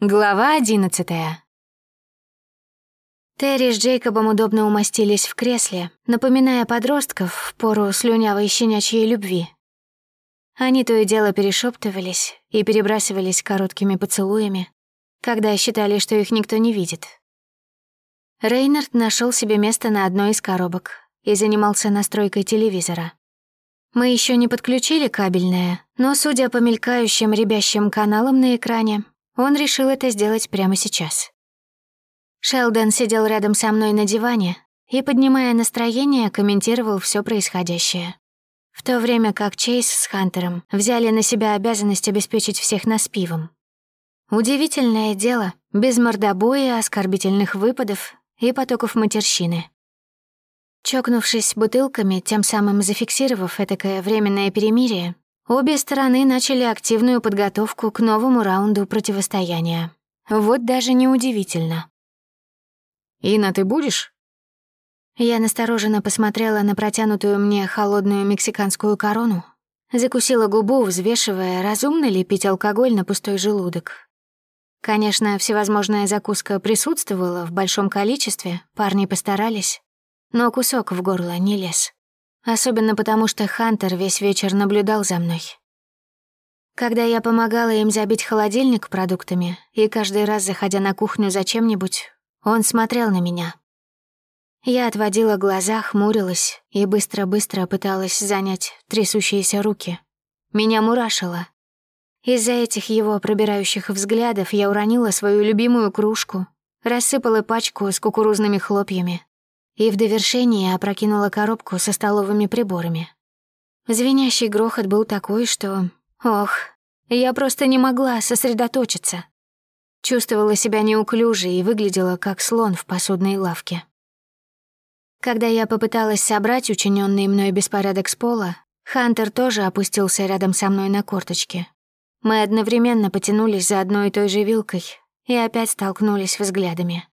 Глава одиннадцатая. Терри с Джейкобом удобно умостились в кресле, напоминая подростков в пору слюнявой щенячьей любви. Они то и дело перешептывались и перебрасывались короткими поцелуями, когда считали, что их никто не видит. Рейнард нашел себе место на одной из коробок и занимался настройкой телевизора. Мы еще не подключили кабельное, но, судя по мелькающим ребящим каналам на экране, он решил это сделать прямо сейчас. Шелдон сидел рядом со мной на диване и, поднимая настроение, комментировал все происходящее. В то время как Чейз с Хантером взяли на себя обязанность обеспечить всех нас пивом. Удивительное дело, без мордобоя, оскорбительных выпадов и потоков матерщины. Чокнувшись бутылками, тем самым зафиксировав этакое временное перемирие, Обе стороны начали активную подготовку к новому раунду противостояния. Вот даже неудивительно. «Ина, ты будешь?» Я настороженно посмотрела на протянутую мне холодную мексиканскую корону, закусила губу, взвешивая, разумно ли пить алкоголь на пустой желудок. Конечно, всевозможная закуска присутствовала в большом количестве, парни постарались, но кусок в горло не лез. Особенно потому, что Хантер весь вечер наблюдал за мной. Когда я помогала им забить холодильник продуктами, и каждый раз, заходя на кухню за чем-нибудь, он смотрел на меня. Я отводила глаза, хмурилась и быстро-быстро пыталась занять трясущиеся руки. Меня мурашило. Из-за этих его пробирающих взглядов я уронила свою любимую кружку, рассыпала пачку с кукурузными хлопьями, и в довершение опрокинула коробку со столовыми приборами. Звенящий грохот был такой, что... Ох, я просто не могла сосредоточиться. Чувствовала себя неуклюже и выглядела как слон в посудной лавке. Когда я попыталась собрать учиненный мной беспорядок с пола, Хантер тоже опустился рядом со мной на корточки. Мы одновременно потянулись за одной и той же вилкой и опять столкнулись взглядами.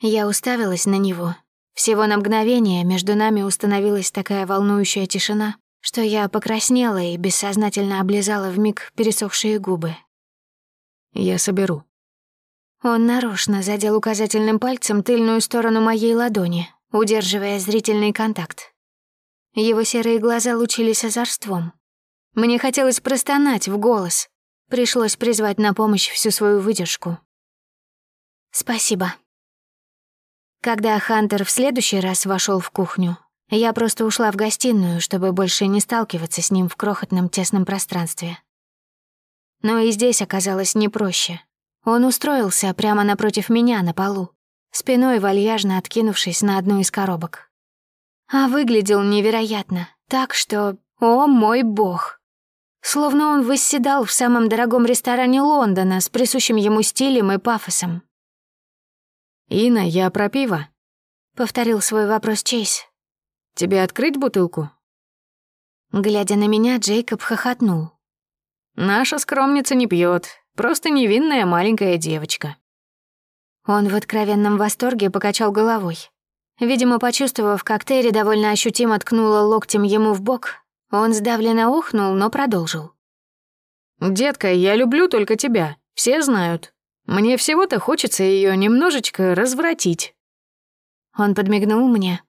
Я уставилась на него всего на мгновение между нами установилась такая волнующая тишина, что я покраснела и бессознательно облизала вмиг пересохшие губы. «Я соберу». Он нарочно задел указательным пальцем тыльную сторону моей ладони, удерживая зрительный контакт. Его серые глаза лучились озорством. Мне хотелось простонать в голос. Пришлось призвать на помощь всю свою выдержку. «Спасибо», когда Хантер в следующий раз вошел в кухню, я просто ушла в гостиную, чтобы больше не сталкиваться с ним в крохотном тесном пространстве. Но и здесь оказалось не проще. Он устроился прямо напротив меня на полу, спиной вальяжно откинувшись на одну из коробок. А выглядел невероятно, так что, о мой бог! Словно он восседал в самом дорогом ресторане Лондона с присущим ему стилем и пафосом. «Ина, я про пиво», — повторил свой вопрос Чейз. «Тебе открыть бутылку?» Глядя на меня, Джейкоб хохотнул. «Наша скромница не пьет, просто невинная маленькая девочка». Он в откровенном восторге покачал головой. Видимо, почувствовав, как Терри довольно ощутимо ткнула локтем ему в бок, он сдавленно ухнул, но продолжил. «Детка, я люблю только тебя, все знают. Мне всего-то хочется ее немножечко развратить». Он подмигнул мне.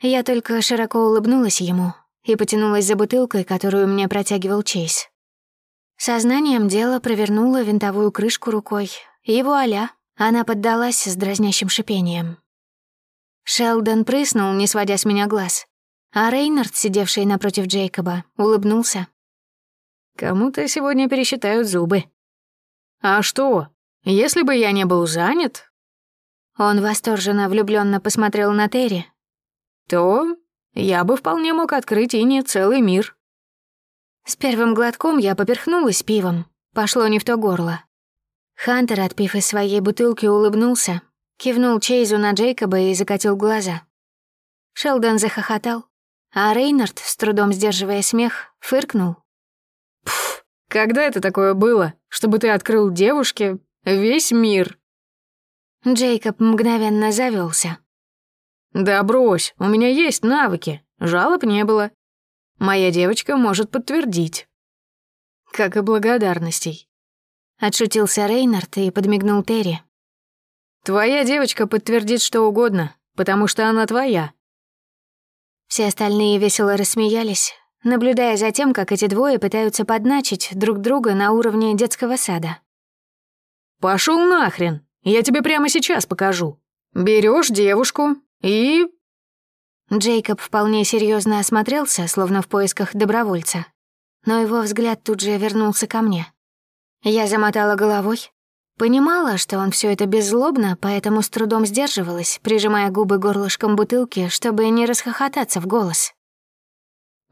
Я только широко улыбнулась ему и потянулась за бутылкой, которую мне протягивал Чейз. Сознанием дела провернула винтовую крышку рукой, и вуаля, она поддалась с дразнящим шипением. Шелдон прыснул, не сводя с меня глаз, а Рейнард, сидевший напротив Джейкоба, улыбнулся. «Кому-то сегодня пересчитают зубы». «А что? Если бы я не был занят...» Он восторженно влюбленно посмотрел на Терри. «То я бы вполне мог открыть и не целый мир». С первым глотком я поперхнулась пивом. Пошло не в то горло. Хантер, отпив из своей бутылки, улыбнулся, кивнул Чейзу на Джейкоба и закатил глаза. Шелдон захохотал, а Рейнард, с трудом сдерживая смех, фыркнул. «Пф, когда это такое было, чтобы ты открыл девушке Весь мир». Джейкоб мгновенно завелся. «Да брось, у меня есть навыки, жалоб не было. Моя девочка может подтвердить». Как и благодарностей. Отшутился Рейнард и подмигнул Терри. «Твоя девочка подтвердит что угодно, потому что она твоя». Все остальные весело рассмеялись, наблюдая за тем, как эти двое пытаются подначить друг друга на уровне детского сада. Пошел нахрен! Я тебе прямо сейчас покажу. Берешь девушку и...» Джейкоб вполне серьезно осмотрелся, словно в поисках добровольца. Но его взгляд тут же вернулся ко мне. Я замотала головой. Понимала, что он все это беззлобно, поэтому с трудом сдерживалась, прижимая губы горлышком бутылки, чтобы не расхохотаться в голос.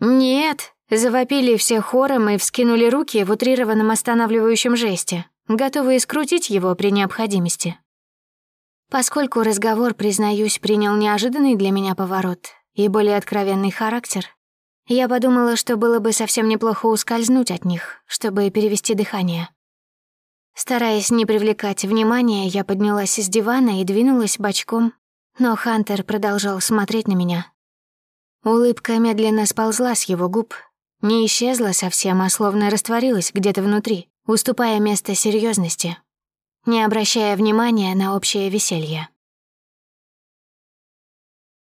«Нет!» — завопили все хором и вскинули руки в утрированном останавливающем жесте, готовые скрутить его при необходимости. Поскольку разговор, признаюсь, принял неожиданный для меня поворот и более откровенный характер, я подумала, что было бы совсем неплохо ускользнуть от них, чтобы перевести дыхание. Стараясь не привлекать внимания, я поднялась с дивана и двинулась бочком, но Хантер продолжал смотреть на меня. Улыбка медленно сползла с его губ, не исчезла совсем, а словно растворилась где-то внутри, уступая место серьезности не обращая внимания на общее веселье.